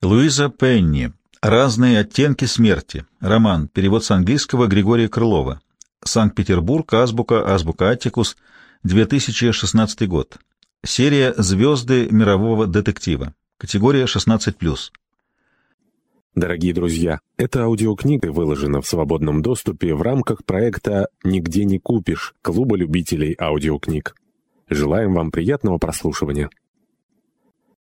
Луиза Пенни. Разные оттенки смерти. Роман. Перевод с английского Григория Крылова. Санкт-Петербург. Азбука. Азбука Аттикус. 2016 год. Серия «Звезды мирового детектива». Категория 16+. Дорогие друзья, эта аудиокнига выложена в свободном доступе в рамках проекта «Нигде не купишь» Клуба любителей аудиокниг. Желаем вам приятного прослушивания.